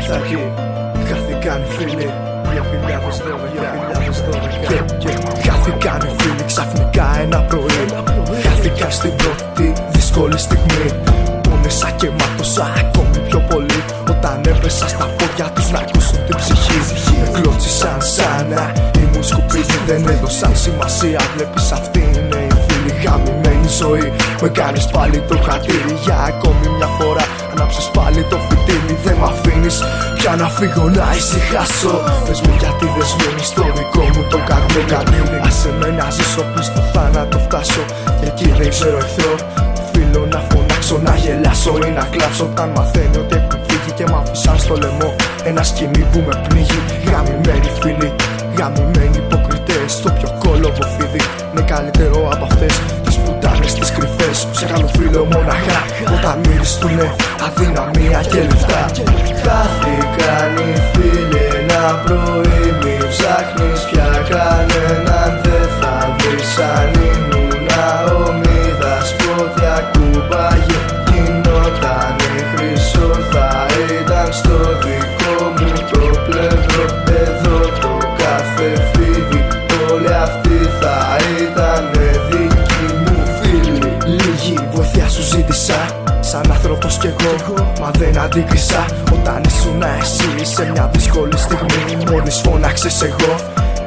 Ιθάκη Χάθηκαν οι φίλοι 2012 και χάθηκαν οι φίλοι ξαφνικά ένα πρωί. Χάθηκαν στην πρώτη δύσκολη στιγμή. Πόνεσα και μάτωσα ακόμη πιο πολύ. Όταν έπεσα στα πόδια τους να ακούσουν την ψυχή. Με κλώτσισαν σαν να ήμουν σκουπίδι Δεν έδωσαν σημασία. Βλέπεις αυτή είναι η φίλη Γαμημένη ζωή. Με κάνεις πάλι το χατήρι για ακόμη μια φορά. Ανάψεις πάλι πια να φύγω να ησυχάσω. Πες μου γιατί δεν σβήνεις το δικό μου το καρδί Άσε με να ζήσω πριν στο θάνατο φτάσω. Και εκεί δεν ξέρω εχθρό Φίλο να φωνάξω, να γελάσω ή να κλάψω. Όταν μαθαίνει ότι έχουν φύγει και μ' αφήσαν στο λαιμό Ένα σκηνή που με πνίγει. Γαμημένοι φίλοι, γαμημένοι υποκριτές Στο πιο κόλλοβο φίδι Είναι καλύτερο από αυτές τις πουτάνες τις κρυφές Που σε φίλο μοναχά Όταν μυριστούνε αδυναμία και λεφτά. Χάθηκαν οι φίλοι ένα πρωί ζήτησα. Σαν άνθρωπος κι εγώ Μα δεν αντίκρισα. Όταν ήσουν εσύ σε μια δύσκολη στιγμή Μόλις φώναξες εγώ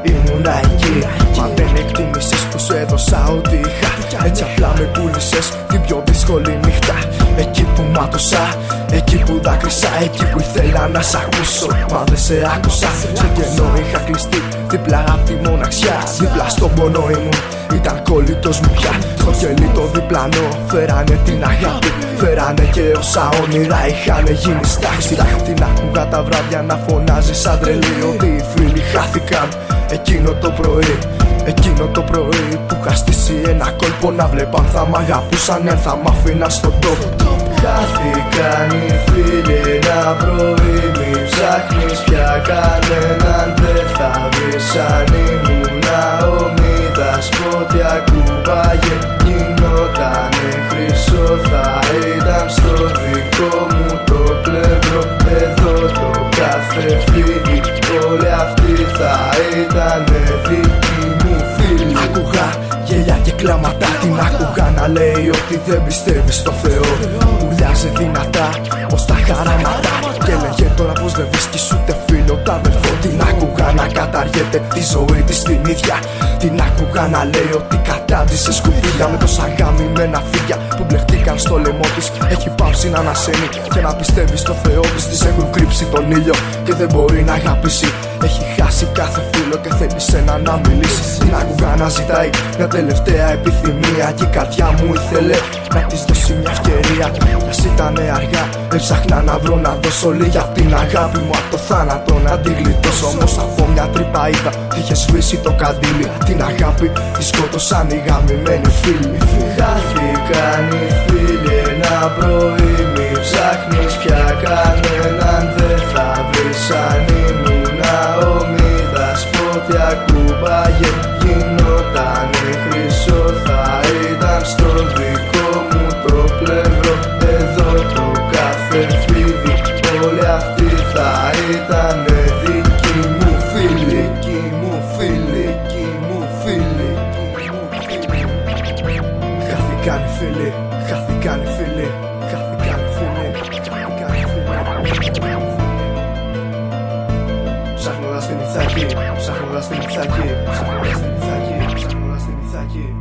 Ήμουνα εκεί. Μα δεν εκτίμησες που σου έδωσα ό,τι είχα. Έτσι απλά με πούλησες την πιο δύσκολη νύχτα Εκεί που μάτωσα Εκεί που δάκρυσα Εκεί που ήθελα να σ' ακούσω. Μα δεν σε άκουσα. Στο κενό είχα κλειστεί Δίπλα απ' τη μοναξιά. Δίπλα στον πόνο ήμουν Ήταν κολλητός μου πια. Στο κελί το διπλανό Φέρανε την αγάπη. Φέρανε και όσα όνειρα είχαν γίνει στάχτη Την άκουγα τα βράδια να φωνάζει σαν τρελή. Ότι οι φίλοι χάθηκαν Εκείνο το πρωί. Εκείνο το πρωί που είχα στήσει ένα κόλπο Να βλέπαν. Θα μ' αγαπούσαν αν θα μ' αφήναν στον τόπο Χάθηκαν οι φίλοι ένα πρωί Μην ψάχνεις πια κανέναν Δεν θα βρεις αν ήμουν ομίδας Πότε κουμπάγε γινότανε χρυσό Θα ήταν στο δικό μου το πλευρό. Εδώ το κάθε φίδι Όλοι αυτοί θα ήταν δικοί μου φίλοι. Άκουγα γέλια και κλάματα Την άκουγα να λέει ότι δεν πιστεύεις στο Θεό Ουλιάζει δυνατά ως τα χαράματα. Και λέγε τώρα πως δεν βρίσκεις ούτε φίλο τα αδελφό Την άκουγα να καταργέται τη ζωή της την ίδια. Την άκουγα να λέει ότι κατάντησε σκουπίδια Με τόσα γάμιμένα φύγια που μπλεχτήκαν στο λαιμό της. Έχει πάψει να ανασένει και να πιστεύει στο Θεό της. Της έχουν κρύψει τον ήλιο και δεν μπορεί να αγαπήσει Έχει χάσει κάθε φίλο και θέλει σένα να μιλήσεις. Την άκουγα να ζητάει μια τελευταία επιθυμία Και η καρδιά μου ήθελε να της δώσει μια ευκαιρία. Κι ήτανε αργά Έψαχνα να βρω να δώσω λίγα απ' την αγάπη μου. Από το θάνατο να την γλιτώσω Όμως από μια τρύπα είδα είχε σβήσει το καντήλι. Την αγάπη τη σκότωσαν οι γαμημένοι φίλοι. Χάθηκαν οι φίλοι ένα πρωί Μην ψάχνεις πια κανέναν θα ήταν δικοί μου φίλοι Δικοί μου φίλοι Δικοί μου φίλοι Χάθηκαν οι φίλοι, χάθηκαν οι φίλοι, χάθηκαν οι φίλοι, χάθηκαν οι φίλοι. Ψάχνοντας την Ιθάκη, ψάχνοντας την Ιθάκη, ψάχνοντας την Ιθάκη, ψάχνοντας την Ιθάκη.